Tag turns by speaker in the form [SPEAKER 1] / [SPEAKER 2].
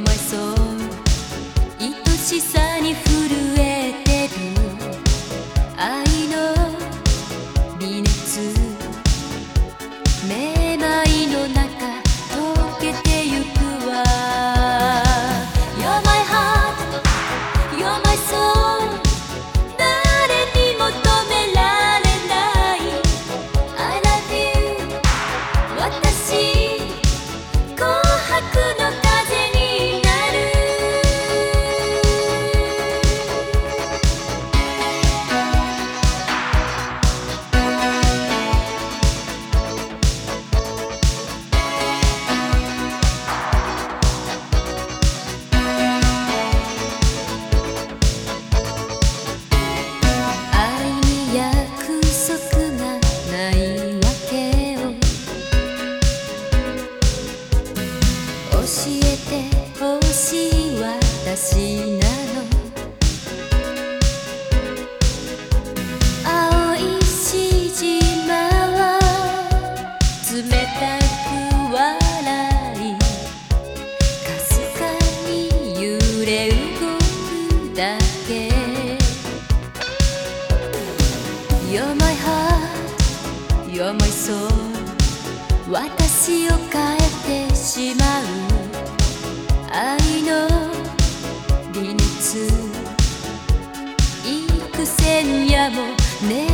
[SPEAKER 1] my soul 愛しさに触れえてほしい私なの。青いしじまは冷たく笑い。かすかに揺れ動くだけ。You're my heart, you're my soul 私を変えてしまう。愛の微熱幾千夜も眠